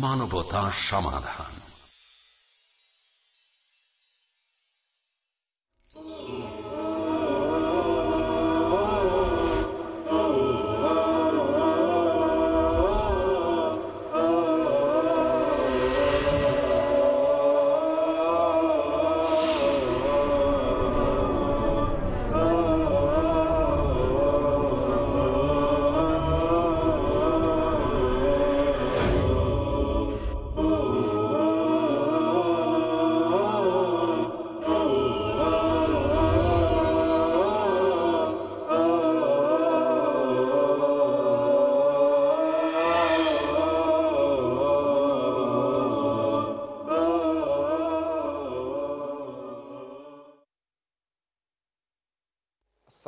TV সমাধান।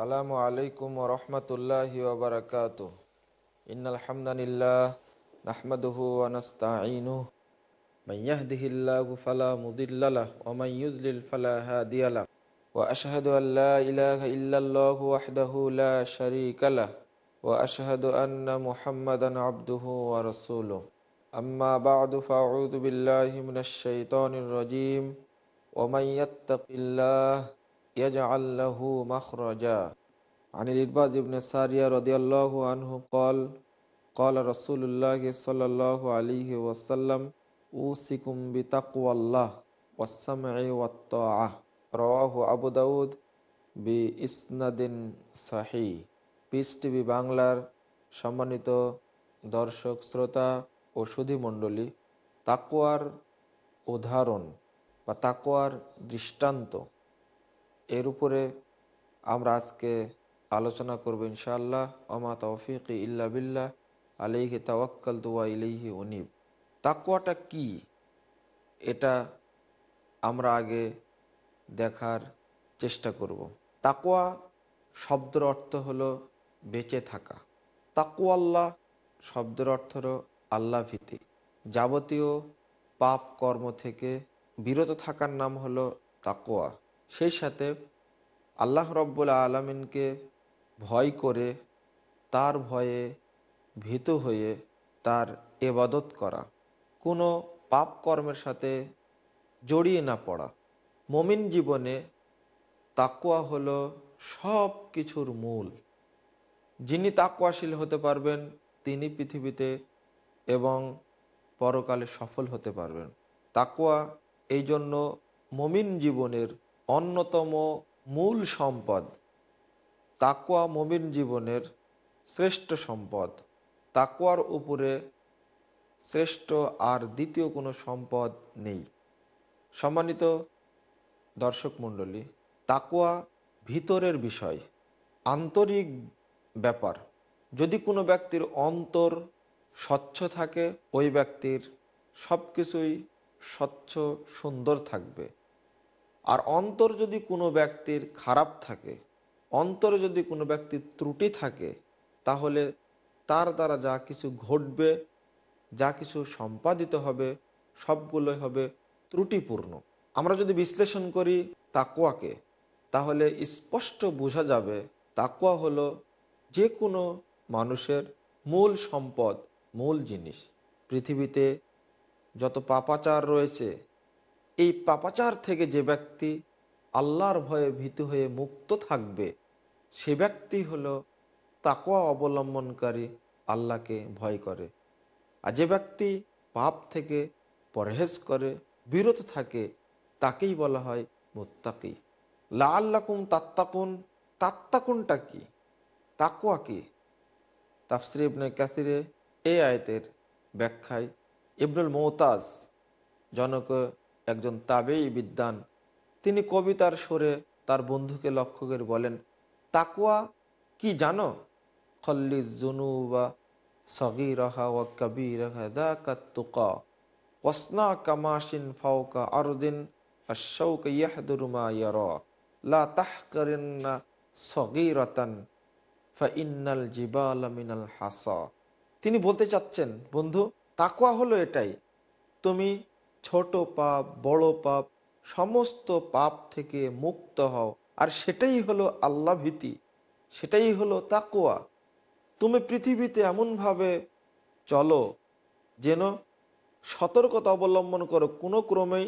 আসসালামু আলাইকুম ওরহমতুল্লাহি ওবরাকাত ইনালহামদানিল্লাহ নাহমাদুহু আনস্তাইনু من يهده الله فلا مضل له ومن يضلل فلا هادي له وأشهد أن لا إله إلا الله وحده لا شريك له وأشهد أن محمدا عبده ورسوله أما بعد فأعوذ بالله من الشيطان الرجيم ومن يتق الله يجعل له مخرجا عن الإرباز بن سارية رضي الله عنه قال قال رسول الله صلى الله عليه وسلم أوصيكم بتقوى الله والسمع والطاعة رواه أبو داود بإسناد صحيح পিস টিভি বাংলার সম্মানিত দর্শক শ্রোতা ও সুধী মণ্ডলী তাকুয়ার উদাহরণ বা তাকুয়ার দৃষ্টান্ত এর উপরে আমরা আজকে আলোচনা করব ইনশাআল্লাহ। অমা তৌফিক ইল্লা বিল্লাহ আলিহি তাওয়াক্কাল তুয়া ইলিহি উনিব। তাকুয়াটা কি? এটা আমরা আগে দেখার চেষ্টা করব। তাকুয়া শব্দের অর্থ হলো বেঁচে থাকা। তাকুয়াল্লাহ শব্দের অর্থ হলো আল্লাহ ভীতি। যাবতীয় পাপ কর্ম থেকে বিরত থাকার নাম হলো তাকুয়া সেই সাথে আল্লাহ রব্বুল আলমিনকে ভয় করে তার ভয়ে ভীত হয়ে তার এবাদত করা। কোনো পাপ কর্মের সাথে জড়িয়ে না পড়া। মমিন জীবনে তাকুয়া হলো সব কিছুর মূল। যিনি তাকুয়াশীল হতে পারবেন, তিনি পৃথিবীতে এবং পরকালে সফল হতে পারবেন। তাকুয়া এই জন্য মমিন জীবনের অন্যতম মূল সম্পদ। তাকুয়া মমিন জীবনের শ্রেষ্ঠ সম্পদ। তাকুয়ার উপরে শ্রেষ্ঠ আর দ্বিতীয় কোনো সম্পদ নেই। সম্মানিত দর্শক মণ্ডলী তাকুয়া ভিতরের বিষয়, আন্তরিক ব্যাপার। যদি কোনো ব্যক্তির অন্তর স্বচ্ছ থাকে, ওই ব্যক্তির সব কিছুই স্বচ্ছ, সুন্দর থাকবে। আর অন্তর যদি কোনো ব্যক্তির খারাপ থাকে অন্তরে যদি কোনো ব্যক্তির ত্রুটি থাকে, তাহলে তার দ্বারা যা কিছু ঘটবে, যা কিছু সম্পাদিত হবে, সবগুলোই হবে ত্রুটিপূর্ণ। আমরা যদি বিশ্লেষণ করি তাকুয়াকে তাহলে স্পষ্ট বোঝা যাবে তাকুয়া হলো যে কোনো মানুষের মূল সম্পদ, মূল জিনিস। পৃথিবীতে যত পাপাচার রয়েছে, এই পাপাচার থেকে যে ব্যক্তি আল্লাহর ভয়ে ভীত হয়ে মুক্ত থাকবে। সে ব্যক্তি হলো তাকোয়া অবলম্বনকারী আল্লাহকে ভয় করে। আর যে ব্যক্তি পাপ থেকে পরহেজ করে, বিরত থাকে, তাকেই বলা হয় মুত্তাকি। লা আল্লাকুম তাত্তাকুন, তাত্তাকুনটা কি? তাকুয়া কি? তাফসির ইবনে কাসিরে এই আয়তের ব্যাখ্যায় ইবনুল মৌতাজ, জনক, একজন তাবেই বিদ্যান তিনি কবিতার সুরে তার বন্ধুকে লক্ষ্য করে বলেন তাকুয়া কি জানো? খল্লি জুনুবা সগি রাহা ও কবি রাহা দা কাতুকা ওসনা কামাশিন ফাউকা আরদিন আশৌক ইয়াহদুরুমা ইয়ারা। লা তাহকারিন্না সগীরাতান ফাইন্নাল জিবাল মিনাল হাসা। তিনি বলতে চাচ্ছেন, বন্ধু তাকুয়া হলো এটাই। তুমি ছোট পাপ, বড় পাপ সমস্ত পাপ থেকে মুক্ত হও। আর সেটাই হলো আল্লাহ ভীতি। সেটাই হলো তাকুয়া তুমি পৃথিবীতে এমনভাবে চলো যেন সতর্কতা অবলম্বন করো, কোনো ক্রমেই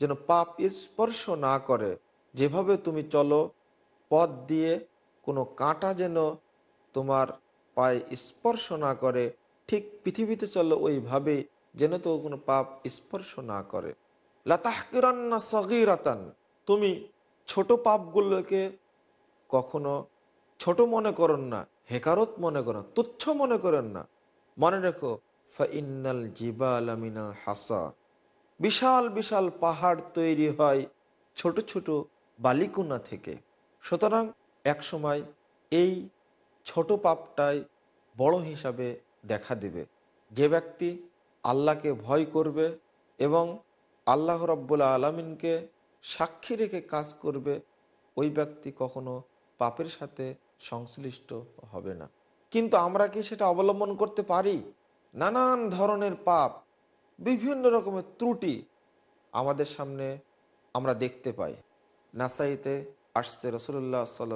যেন পাপ স্পর্শ না করে। যেভাবে তুমি চলো, পথ দিয়ে কোনো কাঁটা যেন তোমার পায়ে স্পর্শ না করে, ঠিক পৃথিবীতে চলো ওইভাবেই যেন তো কোনো পাপ স্পর্শ না করে। লাতাহকিরান্না তুমি ছোট পাপগুলোকে কখনো ছোট মনে করেন না, হেকারত মনে করেন তুচ্ছ মনে করেন না। মনে রেখো ফাইনাল জিবাল আমিনাল হাসা। বিশাল বিশাল পাহাড় তৈরি হয় ছোট ছোট বালিকুনা থেকে। সুতরাং একসময় এই ছোট পাপটাই বড় হিসাবে দেখা দেবে। যে ব্যক্তি আল্লাহকে ভয় করবে এবং আল্লাহ রব্বুল্লা আলমিনকে সাক্ষী রেখে কাজ করবে, ওই ব্যক্তি কখনো পাপের সাথে সংশ্লিষ্ট হবে না। কিন্তু আমরা কি সেটা অবলম্বন করতে পারি? নানান ধরনের পাপ, বিভিন্ন রকমের ত্রুটি আমাদের সামনে আমরা দেখতে পাই। নাসাইতে আসছে রসুল্লাহ সাল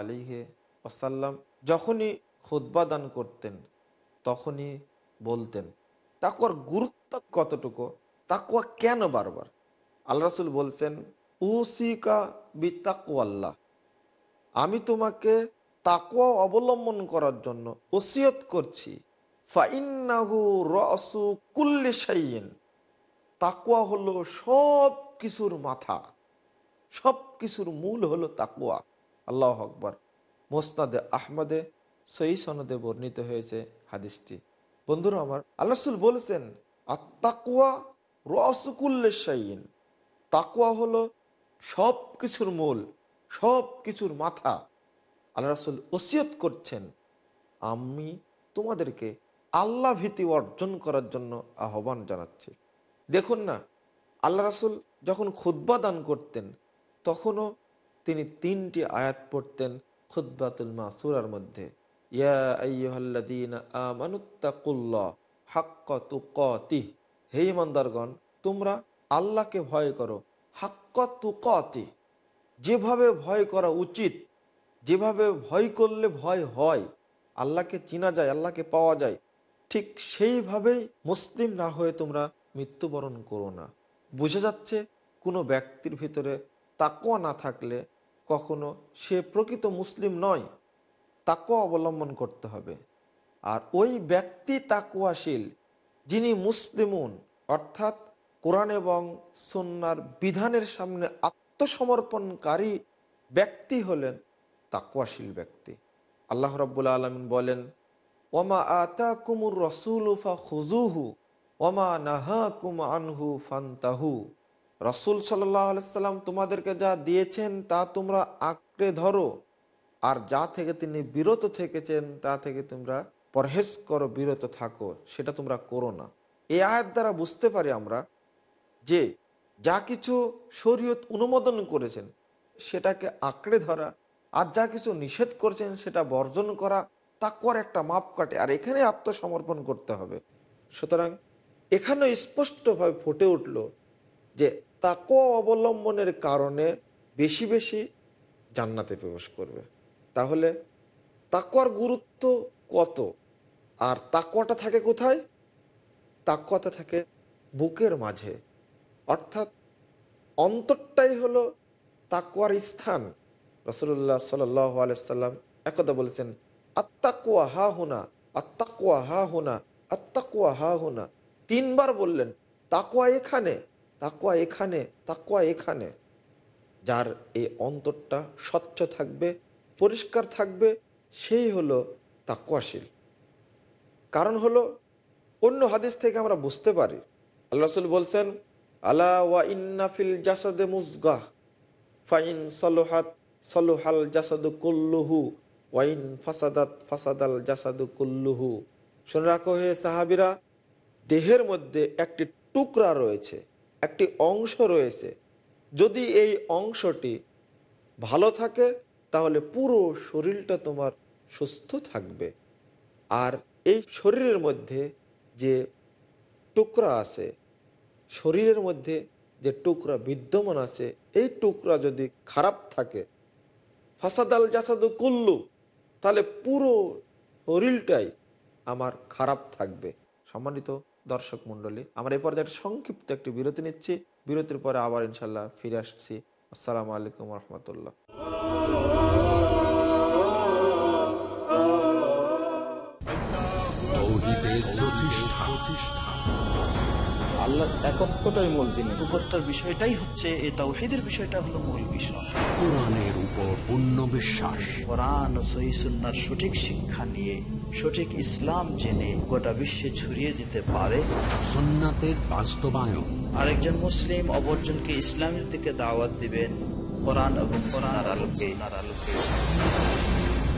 আলিহে ওসাল্লাম যখনই খুদ্া করতেন, তখনই বলতেন তাকর গুরুত্ব কতটুকু? তাকুয়া কেন বারবার? আল্লাহ রসুল বলছেন, উসিকা বি তাকুয়াল্লাহ আমি তোমাকে তাকুয়া অবলম্বন করার জন্য ওসিয়ত করছি। রসু কুল্লি তাকুয়া হলো সব কিছুর মাথা। সব কিছুর মূল হলো তাকুয়া আল্লাহ আকবর। মোসনাদে আহমদে সই সনদে বর্ণিত হয়েছে হাদিসটি। বন্ধুরা আমার আল্লাহসুল বলেছেন আত্মাকুয়া রসকুল্লে সাইন তাকুয়া হলো সব কিছুর মূল সব কিছুর মাথা। আল্লাহ রাসুল ওসিয়ত করছেন, আমি তোমাদেরকে আল্লাহ ভীতি অর্জন করার জন্য আহ্বান জানাচ্ছি। দেখুন না, আল্লাহ রাসুল যখন খুদ্া দান করতেন, তখনও তিনি তিনটি আয়াত পড়তেন খুদ্বাতুল মা সুরার মধ্যে। ইয়া আমানুত্তাকুল্লাহ হাক্কা তুকাতিহ। হে ইমানদারগণ, তোমরা আল্লাহকে ভয় করো। হাক্কা তুকাতি, যেভাবে ভয় করা উচিত, যেভাবে ভয় করলে ভয় হয়, আল্লাহকে চিনা যায়, আল্লাহকে পাওয়া যায়, ঠিক সেইভাবেই মুসলিম না হয়ে তোমরা মৃত্যুবরণ করো না। বুঝে যাচ্ছে, কোনো ব্যক্তির ভিতরে তাকুয়া না থাকলে কখনো সে প্রকৃত মুসলিম নয়। তাকুয়া অবলম্বন করতে হবে। আর ওই ব্যক্তি তাকুয়াশীল যিনি মুসলিমুন, অর্থাৎ কোরআন এবং সন্ন্যার বিধানের সামনে আত্মসমর্পণকারী ব্যক্তি হলেন তাকুয়াশীল ব্যক্তি। আল্লাহ রব্বুল আলমিন বলেন, ওমা আতা কুমুর রসুলুফা খুজুহু ওমা নাহা কুম আনহু ফান্তাহু। রসুল সাল্লাম তোমাদেরকে যা দিয়েছেন তা তোমরা আঁকড়ে ধরো, আর যা থেকে তিনি বিরত থেকেছেন তা থেকে তোমরা পরহেজ করো বিরত থাকো, সেটা তোমরা করো না। এই আয়াত দ্বারা বুঝতে পারি আমরা যে যা কিছু শরীয়ত অনুমোদন করেছেন, সেটাকে আঁকড়ে ধরা আর যা কিছু নিষেধ করেছেন, সেটা বর্জন করা তাকুয়ার একটা মাপ কাটে আর এখানে আত্মসমর্পণ করতে হবে। সুতরাং এখানেও স্পষ্টভাবে ফুটে উঠল যে তাকুয়া অবলম্বনের কারণে বেশি বেশি জান্নাতে প্রবেশ করবে। তাহলে তাকুয়ার গুরুত্ব কত? আর তাকুয়াটা থাকে কোথায়? তাকুয়াটা থাকে বুকের মাঝে। অর্থাৎ অন্তরটাই হলো তাকুয়ার স্থান। রসুল্লাহ সাল্লাম একদা বলেছেন আত্মাকুয়া হা হুনা আত্মাকুয়া হা হুনা আত্মাকুয়া হা হুনা। তিনবার বললেন তাকুয়া এখানে তাকুয়া এখানে তাকুয়া এখানে। যার এই অন্তরটা স্বচ্ছ থাকবে, পরিষ্কার থাকবে, সেই হলো তাকুয়াশীল কারণ হলো, অন্য হাদিস থেকে আমরা বুঝতে পারি। আল্লাহ রসুল বলছেন, আলা ওয়া ইন্নাফিল জাসাদে মুজগাহ ফাইন সলোহাত, সলোহাল জাসাদু কুল্লুহু ওয়াইন ফাসাদাত ফাসাদাল জাসাদু কুল্লুহু। শুনে রাখো হে সাহাবিরা, দেহের মধ্যে একটি টুকরা রয়েছে, একটি অংশ রয়েছে। যদি এই অংশটি ভালো থাকে, তাহলে পুরো শরীরটা তোমার সুস্থ থাকবে। আর এই শরীরের মধ্যে যে টুকরা আছে, শরীরের মধ্যে যে টুকরা বিদ্যমান আছে, এই টুকরা যদি খারাপ থাকে, ফাসাদাল জাসাদু কুল্লু, তাহলে পুরো শরীরটাই আমার খারাপ থাকবে। সম্মানিত দর্শক মণ্ডলী, আমরা এই পর্যায়ে সংক্ষিপ্ত একটি বিরতি নিচ্ছি। বিরতির পরে আবার ইনশাল্লাহ ফিরে আসছি। আসসালামু আলাইকুম রহমতুল্লাহ। প্রতিষ্ঠা। আল্লাহর একত্বটাই মূল জিনিস। উপত্যার বিষয়টাই হচ্ছে এই তাওহিদের বিষয়টা হলো মূল বিষয়। কোরআনের উপর পূর্ণ বিশ্বাস। কোরআন ও সহি সুন্নার সঠিক শিক্ষা নিয়ে সঠিক ইসলাম জেনে গোটা বিশ্বে ছড়িয়ে যেতে পারে। সুন্নাতের বাস্তবায়ন। আরেকজন মুসলিম অপরজনকে ইসলামের দিকে দাওয়াত দিবেন কোরআন এবং কোরআন আলোকে আলোকে।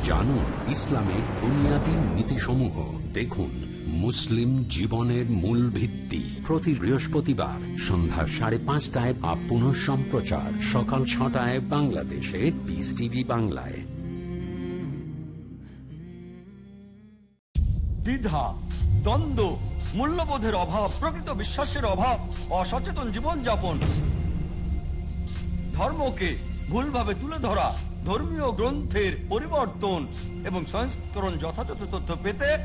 জানুন ইসলামের বুনিয়াদী নীতিসমূহ। দেখুন মুসলিম জীবনের মূল ভিত্তি। প্রতি বৃহস্পতিবার সন্ধ্যা সাড়ে পাঁচটায় বা পুনঃ সম্প্রচার। সকাল ছটায় বাংলাদেশে পিস টিভি বাংলায়। দ্বিধা, দ্বন্দ্ব, মূল্যবোধের অভাব, প্রকৃত বিশ্বাসের অভাব, অসচেতন জীবনযাপন। ধর্মকে ভুলভাবে তুলে ধরা, ধর্মীয় গ্রন্থের পরিবর্তন এবং সংস্করণ যথাযথ তথ্য পেতে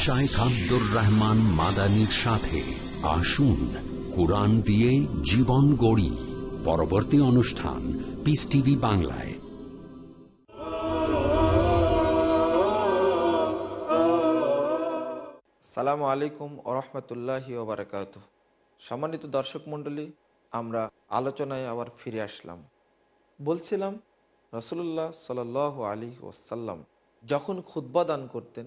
শাইখ আব্দুর রহমান মাদানির সাথে আসুন, কোরআন দিয়ে জীবন গড়ি। পরবর্তী অনুষ্ঠান পিস টিভি বাংলায়। সালামু আলাইকুম ওরহমতুল্লাহি ওবরাকাত সম্মানিত দর্শক মণ্ডলী, আমরা আলোচনায় আবার ফিরে আসলাম। বলছিলাম রসুল্লাহ সাল আলী ওসাল্লাম যখন খুদ্া দান করতেন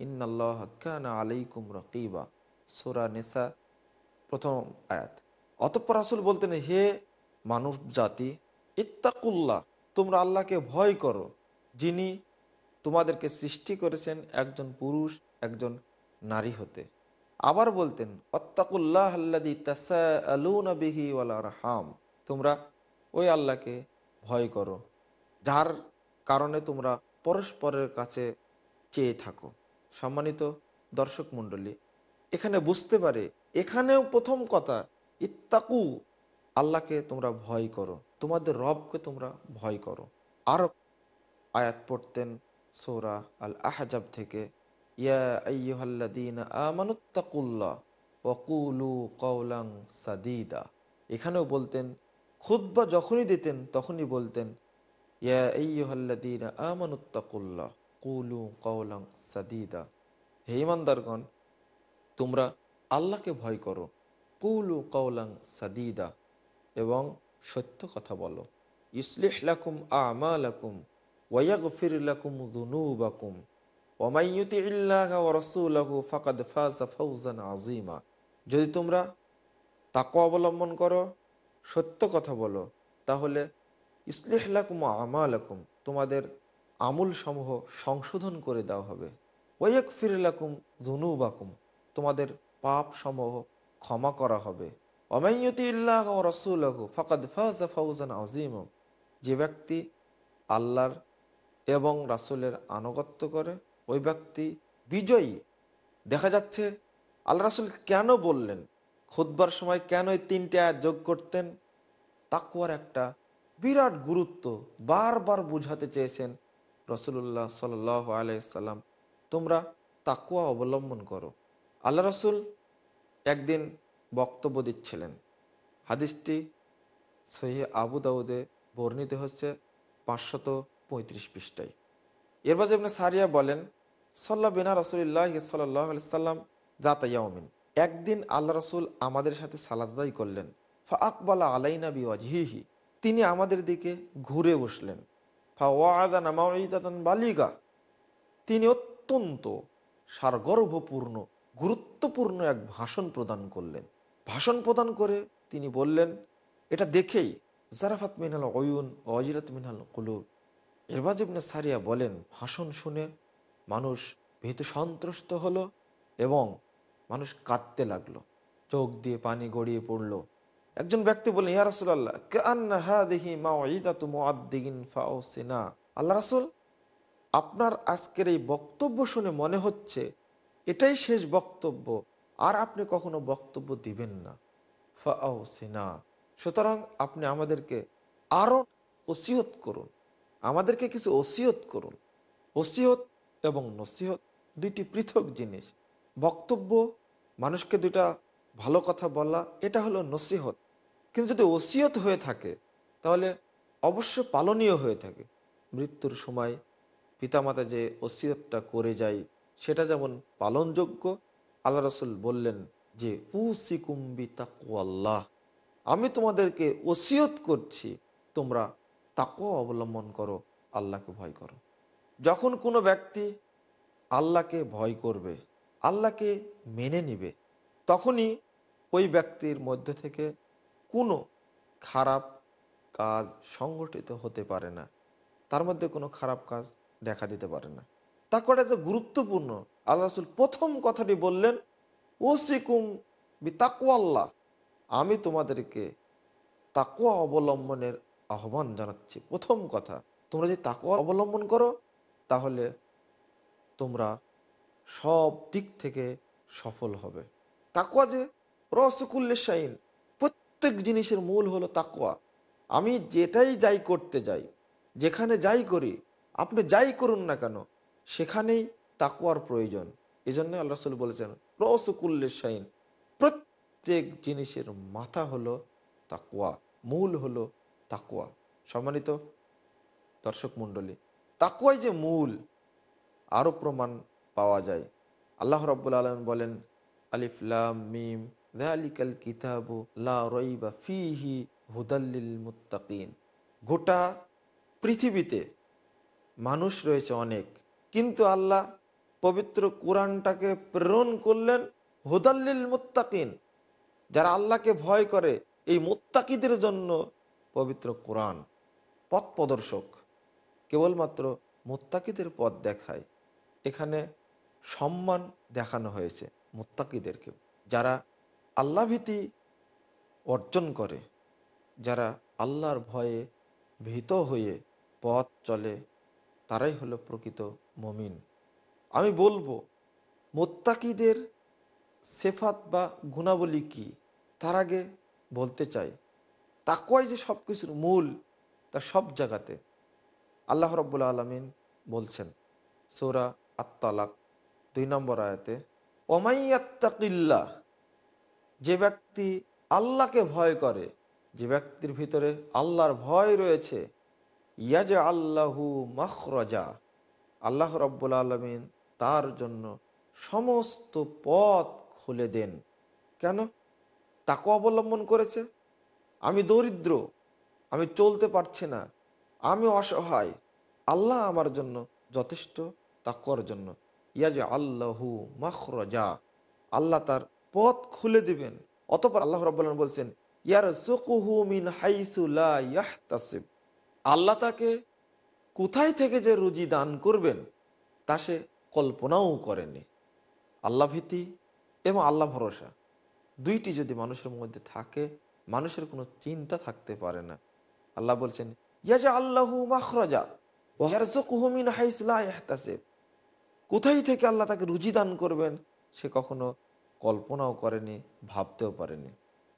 ইন্নাল্লাহ আলাইকুম রকিবা। সোরা নেশা প্রথম আয়াত। অতঃপর আসল বলতেন, হে মানুষ জাতি, ইত্তাকুল্লাহ, তোমরা আল্লাহকে ভয় করো, যিনি তোমাদেরকে সৃষ্টি করেছেন একজন পুরুষ, একজন নারী হতে। আবার বলতেন, অত্তাকুল্লাহ আল্লাদি তাসাবিহি ওয়ালা রাহাম, তোমরা ওই আল্লাহকে ভয় করো, যার কারণে তোমরা পরস্পরের কাছে চেয়ে থাকো। সম্মানিত দর্শক মণ্ডলী, এখানে বুঝতে পারে, এখানেও প্রথম কথা, ইত্তাকু, আল্লাহকে তোমরা ভয় করো, তোমাদের রবকে তোমরা ভয় করো। আরও আয়াত পড়তেন সৌরা আল আহজাব থেকে সাদিদা। এখানেও বলতেন, খুতবা যখনই দিতেন তখনই বলতেন, ইয়া আমানুত্তাকুল্লাহ। কুলু কওলাং সাদিদা। হে ইমানদারগণ, তোমরা আল্লাহকে ভয় করো। কুলু কওলাং সাদিদা এবং সত্য কথা বলো। ইসলিহ লাকুম আমালাকুম ওয়াগফির লাকুম যুনুবাকুম ওয়ামাই ইউতিইল্লাহা ওয়া রাসূলাহু ফাকাদ ফাযা ফাওজান আযীমা। যদি তোমরা তাকওয়া অবলম্বন করো, সত্য কথা বলো, তাহলে ইসলিহ লাকুম আমালাকুম, তোমাদের আমুল সমূহ সংশোধন করে দেওয়া হবে। ওয়াগফির লাকুম যুনুবাকুম, তোমাদের পাপ সমূহ ক্ষমা করা হবে। আযীমা, যে ব্যক্তি আল্লাহর এবং রাসুলের আনুগত্য করে, ওই ব্যক্তি বিজয়ী। দেখা যাচ্ছে, আল্লাহ রাসুল কেন বললেন খুদ্বার সময় কেন এই তিনটে আয়াত যোগ করতেন? তাকুয়ার একটা বিরাট গুরুত্ব বারবার বুঝাতে চেয়েছেন রসুল্লাহ সাল আলাইসাল্লাম তোমরা তাকুয়া অবলম্বন করো। আল্লাহ রসুল একদিন বক্তব্য দিচ্ছিলেন। হাদিসটি সহি আবু দাউদে বর্ণিত হচ্ছে পাঁচশত পঁয়ত্রিশ পৃষ্ঠায়। এরবাজ আপনি সারিয়া বলেন, সাল্লা বিনা রসুল্লাহ সাল্লাহ সাল্লাম জাতাইয়াউমিন একদিন আল্লাহ রসুল আমাদের সাথে সালাদাই করলেন। ফা আকবালা আলাইনা বিওয়াজহিহি। তিনি আমাদের দিকে ঘুরে বসলেন। বালিগা। তিনি অত্যন্ত সারগর্ভপূর্ণ, গুরুত্বপূর্ণ এক ভাষণ প্রদান করলেন। ভাষণ প্রদান করে তিনি বললেন, এটা দেখেই জারাফাত মিনাল অয়ুন অজিরাত মিনাল কুলুব। এরবাজ সারিয়া বলেন, ভাষণ শুনে মানুষ ভীত সন্ত্রস্ত হলো এবং মানুষ কাঁদতে লাগল। চোখ দিয়ে পানি গড়িয়ে পড়ল। একজন ব্যক্তি বললেন, ইয়া রাসুল্লাহ কান্না হা দেখি মা ঈদাতু মুআদ্দিন ফাউসিনা। আল্লাহ রাসূল, আপনার আজকের এই বক্তব্য শুনে মনে হচ্ছে এটাই শেষ বক্তব্য, আর আপনি কখনো বক্তব্য দিবেন না। ফাউসিনা। সুতরাং আপনি আমাদেরকে আরও ওসিয়ত করুন, আমাদেরকে কিছু ওসিয়ত করুন। ওসিয়ত এবং নসিহত দুইটি পৃথক জিনিস। বক্তব্য, মানুষকে দুইটা ভালো কথা বলা, এটা হলো নসিহত। কিন্তু যদি ওসিয়ত হয়ে থাকে, তাহলে অবশ্য পালনীয় হয়ে থাকে। মৃত্যুর সময় পিতামাতা যে ওসিয়তটা করে যায়, সেটা যেমন পালনযোগ্য, আল্লাহ রসুল বললেন যে উসিকুম্বি তাকুয়াল্লাহ আমি তোমাদেরকে ওসিয়ত করছি, তোমরা তাকুয়া অবলম্বন করো, আল্লাহকে ভয় করো। যখন কোনো ব্যক্তি আল্লাহকে ভয় করবে, আল্লাহকে মেনে নিবে, তখনই ওই ব্যক্তির মধ্যে থেকে কোনো খারাপ কাজ সংগঠিত হতে পারে না। তার মধ্যে কোনো খারাপ কাজ দেখা দিতে পারে না। তারপরে এত গুরুত্বপূর্ণ, আল্লাহ রসুল প্রথম কথাটি বললেন ওসিকুম বি তাকুয়াল্লাহ আমি তোমাদেরকে তাকুয়া অবলম্বনের আহ্বান জানাচ্ছি। প্রথম কথা, তোমরা যদি তাকুয়া অবলম্বন করো, তাহলে তোমরা সব দিক থেকে সফল হবে। তাকুয়া যে রসকুল্লে শাইন প্রত্যেক জিনিসের মূল হলো তাকুয়া আমি যেটাই যাই করতে যাই, যেখানে যাই করি, আপনি যাই করুন না কেন, সেখানেই তাকুয়ার প্রয়োজন। এই জন্য আল্লাহ রসুল বলেছেন রসকুল্লে শাইন প্রত্যেক জিনিসের মাথা হলো তাকুয়া মূল হলো তাকুয়া সম্মানিত দর্শক মণ্ডলী তাকুয়াই যে মূল, আরও প্রমাণ পাওয়া যায়। আল্লাহ রব্বুল আলম বলেন আলিফলাম মিম। দালিকাল কিতাবু লা রইবা ফিহি হুদাল্লিল মুত্তাকিন গোটা পৃথিবীতে মানুষ রয়েছে অনেক, কিন্তু আল্লাহ পবিত্র কোরআনটাকে প্রেরণ করলেন হুদাল্লিল মুত্তাকিন যারা আল্লাহকে ভয় করে, এই মুত্তাকিদের জন্য পবিত্র কোরআন। পথ প্রদর্শক, কেবলমাত্র মুত্তাকিদের পথ দেখায়, এখানে সম্মান দেখানো হয়েছে মুত্তাকিদেরকে, যারা আল্লাহ ভীতি অর্জন করে, যারা আল্লাহর ভয়ে ভীত হয়ে পথ চলে, তারাই হলো প্রকৃত মমিন। আমি বলব, মোত্তাকিদের সেফাত বা গুণাবলী কি, তার আগে বলতে চাই তাকুয়াই যে সব কিছুর মূল, তা সব জায়গাতে আল্লাহ রব্বুল আলমিন বলছেন, সৌরা আত্মালাক দুই নম্বর আয়াতে ওমাইয়াত্তাকিল্লা যে ব্যক্তি আল্লাহকে ভয় করে, যে ব্যক্তির ভিতরে আল্লাহর ভয় রয়েছে ইয়াজ আল্লাহু মখরজা, আল্লাহ রব্বুল আলমিন তার জন্য সমস্ত পথ খুলে দেন। কেন? তাকে অবলম্বন করেছে। আমি দরিদ্র, আমি চলতে পারছি না, আমি অসহায়, আল্লাহ আমার জন্য যথেষ্ট তাকর জন্য। ইয়াজ আল্লাহু মখরজা, আল্লাহ তার পথ খুলে দিবেন। অতপর আল্লাহ রব্বুল্লাহ বলছেন ইয়ার আল্লাহ তাকে কোথায় থেকে যে রুজি দান করবেন, তা সে কল্পনাও করেনি। আল্লাহ ভীতি এবং আল্লাহ ভরসা। দুইটি যদি মানুষের মধ্যে থাকে, মানুষের কোনো চিন্তা থাকতে পারে না। আল্লাহ বলছেন ইয়াজা আল্লাহু মাখরাজা কোথায় থেকে আল্লাহ তাকে রুজি দান করবেন, সে কখনো কল্পনাও করেনি, ভাবতেও পারেনি।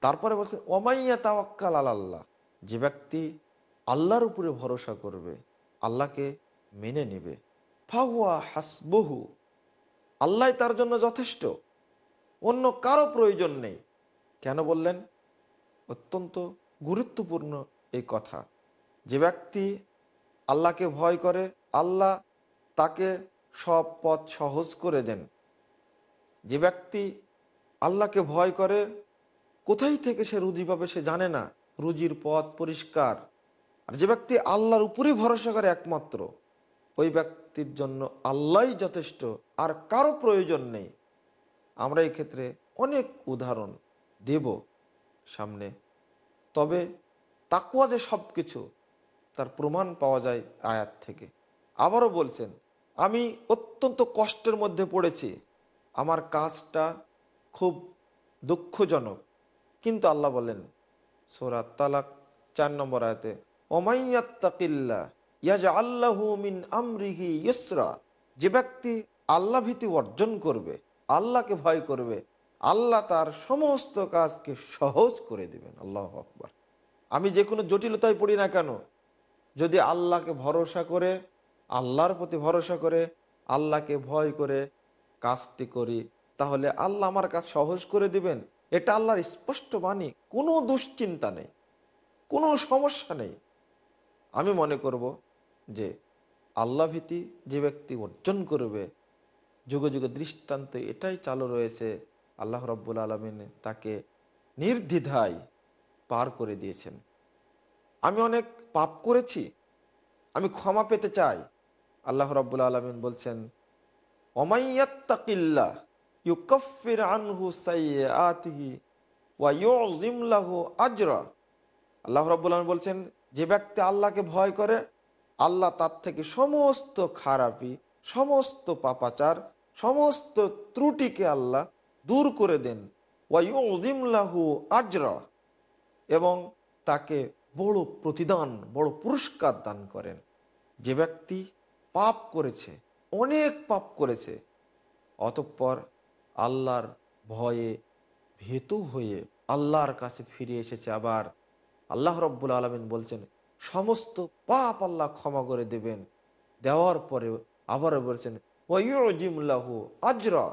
তারপরে বলছে ওমাইয়া তাওয়াক্কাল আল্লাহ যে ব্যক্তি আল্লাহর উপরে ভরসা করবে, আল্লাহকে মেনে নেবে। ফাহুয়া হাসবহু। আল্লাহ তার জন্য যথেষ্ট, অন্য কারও প্রয়োজন নেই। কেন বললেন? অত্যন্ত গুরুত্বপূর্ণ এই কথা। যে ব্যক্তি আল্লাহকে ভয় করে, আল্লাহ তাকে সব পথ সহজ করে দেন। যে ব্যক্তি আল্লাহকে ভয় করে, কোথায় থেকে সে রুজি পাবে সে জানে না। রুজির পথ পরিষ্কার। আর যে ব্যক্তি আল্লাহর উপরে ভরসা করে একমাত্র, ওই ব্যক্তির জন্য আল্লাহই যথেষ্ট, আর কারও প্রয়োজন নেই। আমরা এই ক্ষেত্রে অনেক উদাহরণ দেব সামনে। তবে তাকুয়া যে সব কিছু তার প্রমাণ পাওয়া যায় আয়াত থেকে। আবারও বলছেন, আমি অত্যন্ত কষ্টের মধ্যে পড়েছি। আমার কাজটা খুব দুঃখজনক। কিন্তু আল্লাহ বলেন সোরাত তালাক চার নম্বর আয়াতে আল্লাহু আমরিহি যে ব্যক্তি আল্লাহ ভীতি অর্জন করবে, আল্লাহকে ভয় করবে, আল্লাহ তার সমস্ত কাজকে সহজ করে দিবেন। আল্লাহ আকবার। আমি যে কোনো জটিলতায় পড়ি না কেন? যদি আল্লাহকে ভরসা করে, আল্লাহর প্রতি ভরসা করে, আল্লাহকে ভয় করে কাজটি করি তাহলে আল্লাহ আমার কাজ সহজ করে দিবেন। এটা আল্লাহর স্পষ্ট বাণী, কোনো দুশ্চিন্তা নেই, কোনো সমস্যা নেই। আমি মনে করব যে আল্লাহ ভীতি যে ব্যক্তি অর্জন করবে, যুগে যুগে দৃষ্টান্ত এটাই চালু রয়েছে, আল্লাহ রব্বুল আলমিন তাকে নির্দ্বিধায় পার করে দিয়েছেন। আমি অনেক পাপ করেছি, আমি ক্ষমা পেতে চাই। আল্লাহ রব্বুল আলমিন বলছেন অমাইয়াত্তাকিল্লা ইউকফির আনহু ওয়া আজরা। আল্লাহ রাব্বুল বলছেন, যে ব্যক্তি আল্লাহকে ভয় করে, আল্লাহ তার থেকে সমস্ত খারাপি, সমস্ত পাপাচার, সমস্ত ত্রুটিকে আল্লাহ দূর করে দেন। ওয়া ইউযিম লাহু আজরা এবং তাকে বড় প্রতিদান, বড় পুরস্কার দান করেন। যে ব্যক্তি পাপ করেছে, অনেক পাপ করেছে, অতঃপর আল্লাহর ভয়ে ভেতু হয়ে আল্লাহর কাছে ফিরে এসেছে আবার। আল্লাহ রব্বুল আলমিন বলছেন, সমস্ত পাপ আল্লাহ ক্ষমা করে দেবেন। দেওয়ার পরে আবারও বলছেন ওয়জিমুল্লাহু আজরা।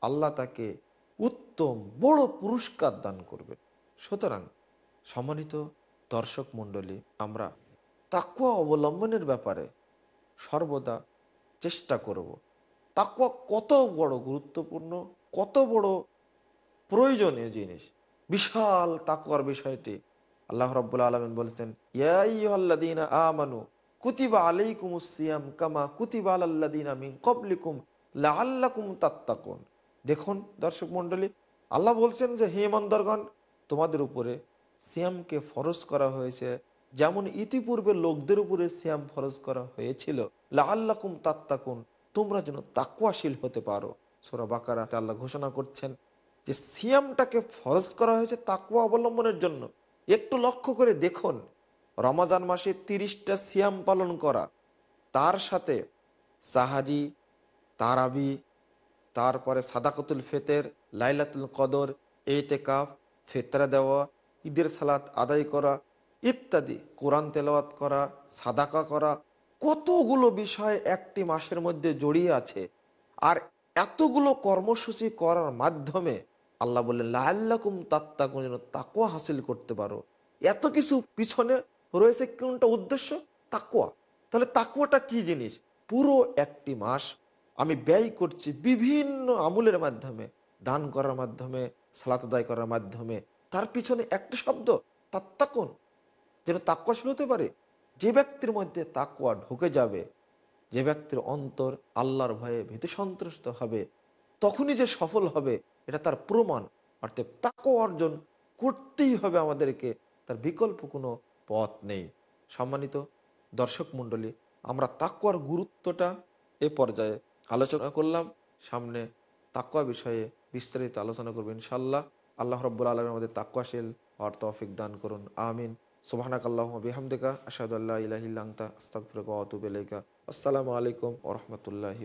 আল্লাহ তাকে উত্তম বড় পুরস্কার দান করবেন। সুতরাং সম্মানিত দর্শক মণ্ডলী, আমরা তাকুয়া অবলম্বনের ব্যাপারে সর্বদা চেষ্টা করব। তাকুয়া কত বড় গুরুত্বপূর্ণ, কত বড় প্রয়োজনীয় জিনিস। বিশাল তাকুয়ার বিষয়টি আল্লাহ রব্বুল আলমিন বলছেন ইয়াইহাল্লাদিনা আমানু কুতিবা আলাইকুমুস সিয়াম কামা কুতিবা আলাল্লাদিনা মিন ক্বাবলিকুম লাআল্লাকুম তাত্তাকুন। দেখুন দর্শক মণ্ডলী, আল্লাহ বলছেন যে, হে মন্দরগণ তোমাদের উপরে সিয়ামকে ফরজ করা হয়েছে, যেমন ইতিপূর্বে লোকদের উপরে সিয়াম ফরজ করা হয়েছিল। লাআল্লাকুম তাত্তাকুন তোমরা যেন তাকুয়াশীল হতে পারো। সোরা বাকারাতে আল্লাহ ঘোষণা করছেন যে সিয়ামটাকে ফরজ করা হয়েছে তাকুয়া অবলম্বনের জন্য। একটু লক্ষ্য করে দেখুন, রমাজান মাসে তিরিশটা সিয়াম পালন করা। তার সাথে সাহারি, তারাবি, তারপরে সাদাকতুল ফেতের, লাইলাতুল কদর কাফ ফেতরা দেওয়া, ঈদের সালাত আদায় করা ইত্যাদি। কোরআন তেলাওয়াত করা, সাদাকা করা কতগুলো বিষয় একটি মাসের মধ্যে জড়িয়ে আছে আর এতগুলো কর্মসূচি করার মাধ্যমে আল্লাহ বললেন লাল্লাকুম তাত্তাকুম যেন তাকুয়া হাসিল করতে পারো। এত কিছু পিছনে রয়েছে কোনটা উদ্দেশ্য? তাকুয়া তাহলে তাকুয়াটা কি জিনিস? পুরো একটি মাস আমি ব্যয় করছি বিভিন্ন আমলের মাধ্যমে, দান করার মাধ্যমে, সালাত আদায় করার মাধ্যমে। তার পিছনে একটা শব্দ, তাত্তাকুন। যেন তাকুয়াশীল হতে পারে। যে ব্যক্তির মধ্যে তাকুয়া ঢুকে যাবে, যে ব্যক্তির অন্তর আল্লাহর ভয়ে ভীতি সন্ত্রস্ত হবে, তখনই যে সফল হবে, এটা তার প্রমাণ। অর্থাৎ তাকো অর্জন করতেই হবে আমাদেরকে, তার বিকল্প কোনো পথ নেই। সম্মানিত দর্শক মণ্ডলী, আমরা তাকুয়ার গুরুত্বটা এ পর্যায়ে আলোচনা করলাম। সামনে তাকুয়া বিষয়ে বিস্তারিত আলোচনা করব ইনশাল্লাহ আল্লাহ রব্বুল আলম আমাদের তাকুয়াশীল আর তৌফিক দান করুন। আমিন। সুবাহানাক আল্লাহ বিহামদিকা আসাদুল্লাহ ইলাহিল্লাংতা আতুবু ইলাইকা। আসসালামু আলাইকুম ওয়া রাহমাতুল্লাহি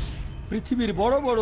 পৃথিবীর বড় বড়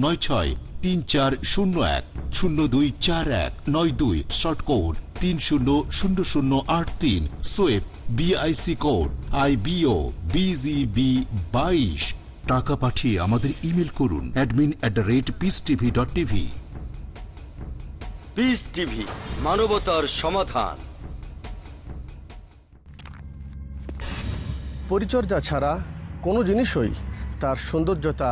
নয় ছয় তিন চার শূন্য এক শূন্য দুই চার এক নয় দুই শর্ট কোড তিন শূন্য শূন্য শূন্য আট তিন সোয়েব BIC code I BO BGB বাইশ টাকা পাঠিয়ে আমাদের ইমেল করুন admin at the rate Peace TV dot TV Peace TV মানবতার সমাধান। পরিচর্যা ছাড়া কোনো জিনিসই তার সৌন্দর্যতা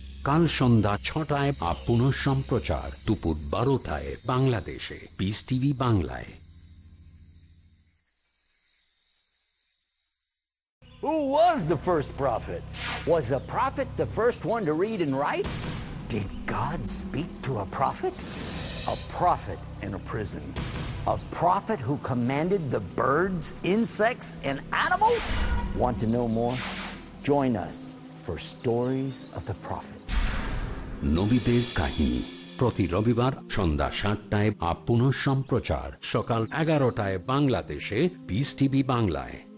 কাল সন্ধ্যা ছটায় বা পুনঃ সম্প্রচার দুপুর বারোটায় বাংলাদেশে পিস টিভি বাংলায় Who was the first prophet? Was a prophet the first one to read and write? Did God speak to a prophet? A prophet in a prison. A prophet who commanded the birds, insects, and animals? Want to know more? Join us for Stories of the Prophet. নবীদের কাহিনী। প্রতি রবিবার সন্ধ্যা সাতটায় পুনঃ সম্প্রচার সকাল এগারোটায় বাংলাদেশে পিস টিভি বাংলায়।